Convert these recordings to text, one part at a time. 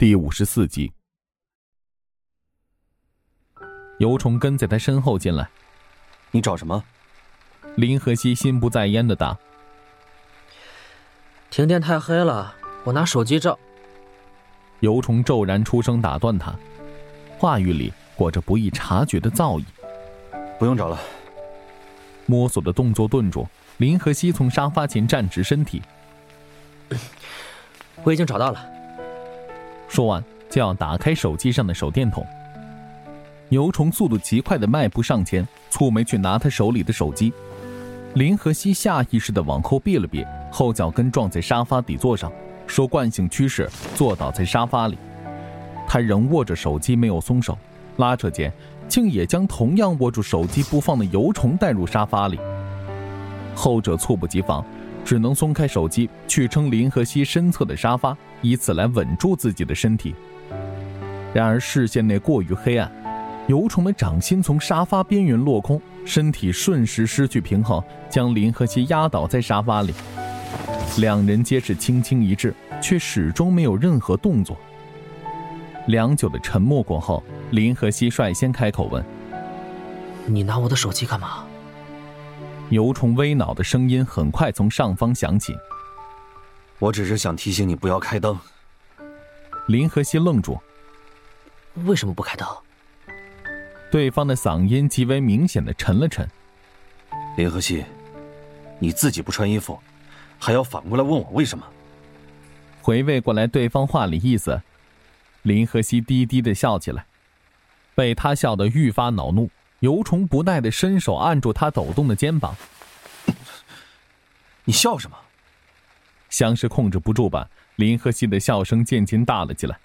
第五十四集。尤虫跟在他身后进来，你找什么？林和熙心不在焉的答：“停电太黑了，我拿手机照。”尤虫骤然出声打断他，话语里裹着不易察觉的造诣。不用找了。摸索的动作顿住，林和熙从沙发前站直身体。我已经找到了。说完，就要打开手机上的手电筒。牛虫速度极快的迈步上前，蹙眉去拿他手里的手机。林和熙下意识的往后避了避，后脚跟撞在沙发底座上，受惯性驱使坐倒在沙发里。他仍握着手机没有松手，拉扯间，竟也将同样握住手机不放的油虫带入沙发里。后者猝不及防。只能松开手机，去撑林和熙身侧的沙发，以此来稳住自己的身体。然而视线内过于黑暗，油虫的掌心从沙发边缘落空，身体瞬时失去平衡，将林和熙压倒在沙发里。两人皆是轻轻一掷，却始终没有任何动作。良久的沉默过后，林和熙率先开口问：“你拿我的手机干嘛？”油虫微恼的声音很快从上方响起：“我只是想提醒你不要开灯。”林和熙愣住：“为什么不开灯？”对方的嗓音极为明显的沉了沉：“林和熙，你自己不穿衣服，还要反过来问我为什么？”回味过来对方话里意思，林和熙低低的笑起来，被他笑得愈发恼怒。油虫不耐的伸手按住他抖动的肩膀。你笑什么？像是控制不住吧？林和熙的笑声渐渐大了起来。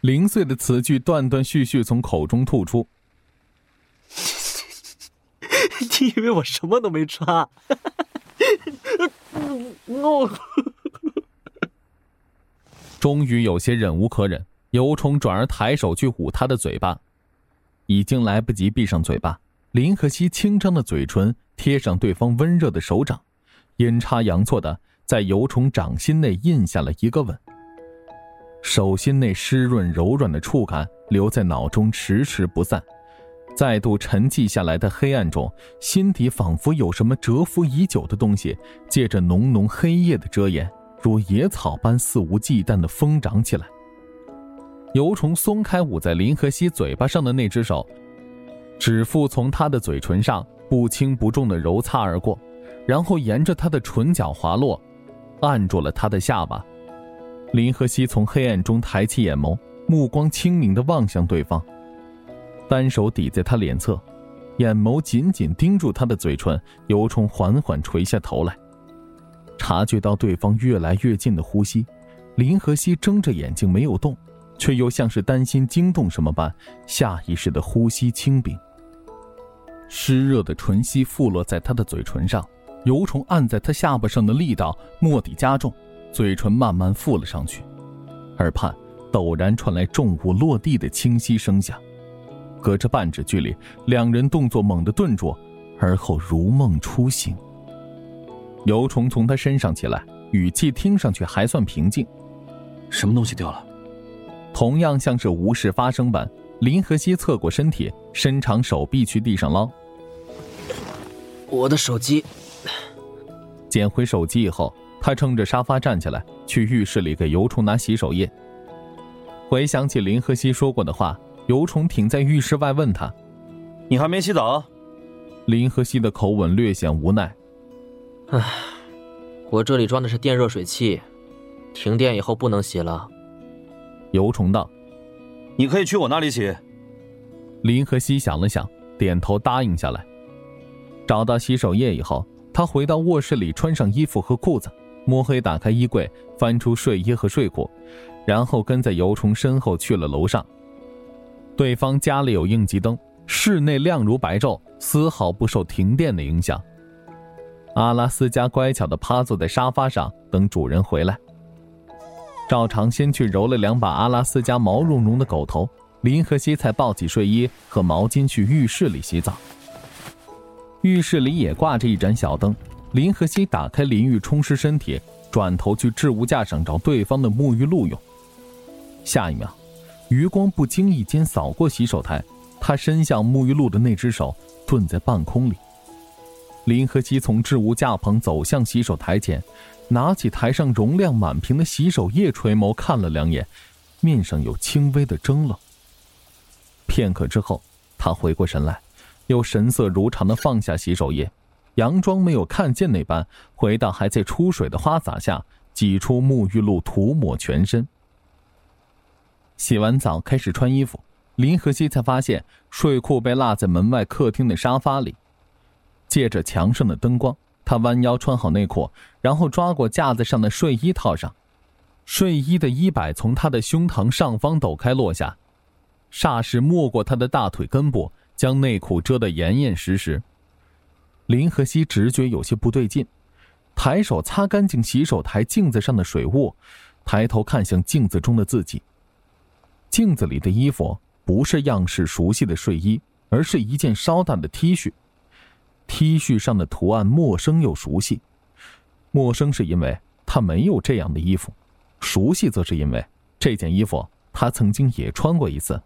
零碎的词句断断续续从口中吐出。你以为我什么都没穿？终于有些忍无可忍，尤虫转而抬手去捂他的嘴巴。已经来不及闭上嘴巴，林和熙轻张的嘴唇贴上对方温热的手掌，阴差阳错的在油虫掌心内印下了一个吻。手心内湿润柔软的触感留在脑中迟迟不散，再度沉寂下来的黑暗中，心底仿佛有什么蛰伏已久的东西，借着浓浓黑夜的遮掩，如野草般肆无忌惮的疯长起来。油虫松开捂在林和熙嘴巴上的那只手，指腹从他的嘴唇上不轻不重的揉擦而过，然后沿着他的唇角滑落，按住了他的下巴。林和熙从黑暗中抬起眼眸，目光清明的望向对方，单手抵在他脸侧，眼眸紧紧盯住他的嘴唇。油虫缓缓垂下头来，察觉到对方越来越近的呼吸，林和熙睁着眼睛没有动。却又像是担心惊动什么般，下意识的呼吸轻屏。湿热的唇息附落在他的嘴唇上，油虫按在他下巴上的力道蓦地加重，嘴唇慢慢附了上去。耳畔陡然传来重物落地的清晰声响，隔着半指距离，两人动作猛地顿住，而后如梦初醒。油虫从他身上起来，语气听上去还算平静：“什么东西掉了？”同样像是无事发生般，林和熙侧过身体，伸长手臂去地上捞。我的手机。捡回手机以后，他撑着沙发站起来，去浴室里给油虫拿洗手液。回想起林和熙说过的话，油虫挺在浴室外问他：“你还没洗澡？”林和熙的口吻略显无奈：“唉，我这里装的是电热水器，停电以后不能洗了。”尤虫道：“你可以去我那里洗。”林和熙想了想，点头答应下来。找到洗手液以后，他回到卧室里，穿上衣服和裤子，摸黑打开衣柜，翻出睡衣和睡裤，然后跟在尤虫身后去了楼上。对方家里有应急灯，室内亮如白昼，丝毫不受停电的影响。阿拉斯加乖巧的趴坐在沙发上，等主人回来。照常先去揉了两把阿拉斯加毛茸茸的狗头，林和熙才抱起睡衣和毛巾去浴室里洗澡。浴室里也挂着一盏小灯，林和熙打开淋浴冲湿身体，转头去置物架上找对方的沐浴露用。下一秒，余光不经意间扫过洗手台，他伸向沐浴露的那只手顿在半空里。林和熙从置物架旁走向洗手台前，拿起台上容量满瓶的洗手液，垂眸看了两眼，面上有轻微的怔愣。片刻之后，他回过神来，又神色如常的放下洗手液，佯装没有看见那般，回到还在出水的花洒下，挤出沐浴露涂抹全身。洗完澡开始穿衣服，林和熙才发现睡裤被落在门外客厅的沙发里。借着墙上的灯光，他弯腰穿好内裤，然后抓过架子上的睡衣套上。睡衣的衣摆从他的胸膛上方抖开落下，霎时没过他的大腿根部，将内裤遮得严严实实。林和熙直觉有些不对劲，抬手擦干净洗手台镜子上的水雾，抬头看向镜子中的自己。镜子里的衣服不是样式熟悉的睡衣，而是一件稍大的 T 恤。T 恤上的图案陌生又熟悉，陌生是因为他没有这样的衣服，熟悉则是因为这件衣服他曾经也穿过一次。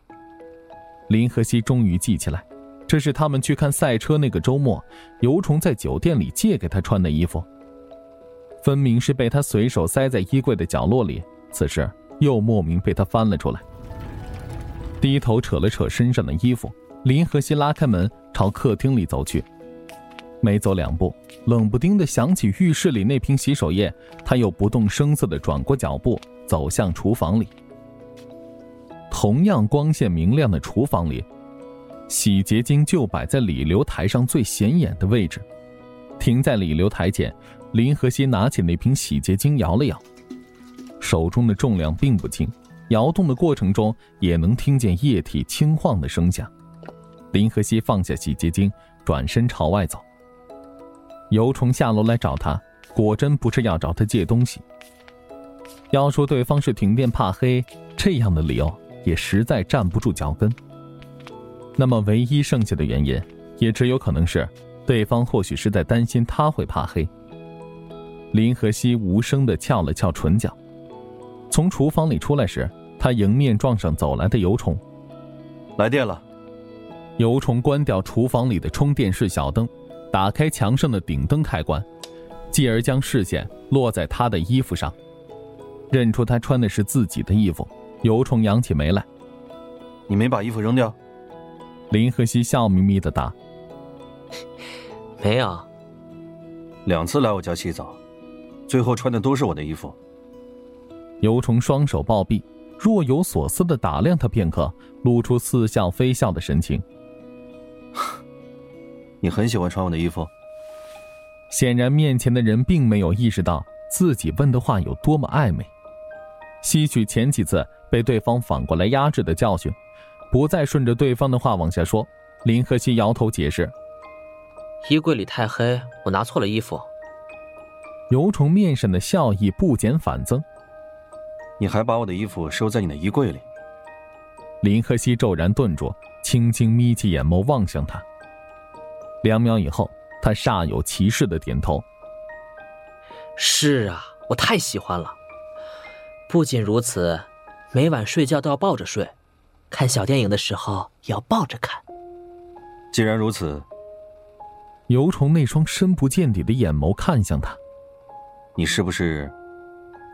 林和熙终于记起来，这是他们去看赛车那个周末，尤虫在酒店里借给他穿的衣服。分明是被他随手塞在衣柜的角落里，此时又莫名被他翻了出来。低头扯了扯身上的衣服，林和熙拉开门朝客厅里走去。没走两步，冷不丁的想起浴室里那瓶洗手液，他又不动声色的转过脚步，走向厨房里。同样光线明亮的厨房里，洗洁精就摆在理流台上最显眼的位置，停在理流台前。林和熙拿起那瓶洗洁精，摇了摇，手中的重量并不轻，摇动的过程中也能听见液体轻晃的声响。林和熙放下洗洁精，转身朝外走。尤虫下楼来找他，果真不是要找他借东西。要说对方是停电怕黑，这样的理由也实在站不住脚跟。那么，唯一剩下的原因，也只有可能是，对方或许是在担心他会怕黑。林和熙无声的翘了翘唇角，从厨房里出来时，他迎面撞上走来的尤虫。来电了。尤虫关掉厨房里的充电式小灯。打开墙上的顶灯开关，继而将视线落在他的衣服上，认出他穿的是自己的衣服。尤虫扬起眉来：“你没把衣服扔掉？”林和熙笑眯眯的答：“没有。”两次来我家洗澡，最后穿的都是我的衣服。尤虫双手抱臂，若有所思的打量他片刻，露出似笑非笑的神情。你很喜欢穿我的衣服。显然，面前的人并没有意识到自己问的话有多么暧昧。吸取前几次被对方反过来压制的教训，不再顺着对方的话往下说。林和熙摇头解释：“衣柜里太黑，我拿错了衣服。”尤虫面上的笑意不减反增。你还把我的衣服收在你的衣柜里？林和熙骤然顿住，轻轻眯起眼眸望向他。两秒以后，他煞有其事的点头。是啊，我太喜欢了。不仅如此，每晚睡觉都要抱着睡，看小电影的时候也要抱着看。既然如此，尤虫那双深不见底的眼眸看向他，你是不是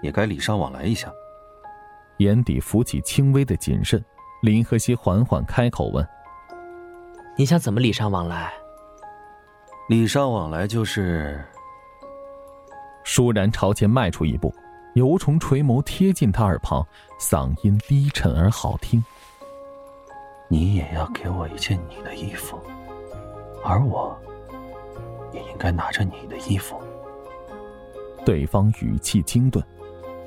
也该礼尚往来一下？眼底浮起轻微的谨慎，林和熙缓缓开口问：“你想怎么礼尚往来？”礼尚往来就是。倏然朝前迈出一步，尤虫垂眸贴近他耳旁，嗓音低沉而好听：“你也要给我一件你的衣服，而我也应该拿着你的衣服。”对方语气精顿，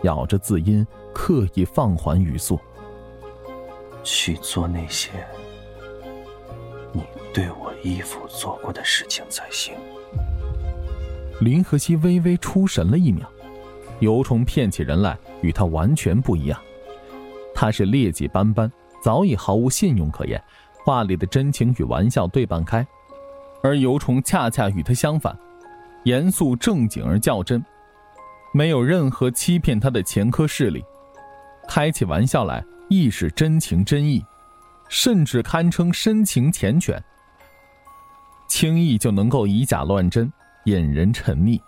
咬着字音，刻意放缓语速：“去做那些。”你对我衣服做过的事情才行。林和熙微微出神了一秒，尤虫骗起人来与他完全不一样，他是劣迹斑斑，早已毫无信用可言，话里的真情与玩笑对半开，而尤虫恰恰与他相反，严肃正经而较真，没有任何欺骗他的前科势力，开起玩笑来亦是真情真意，甚至堪称深情缱绻。轻易就能够以假乱真，引人沉溺。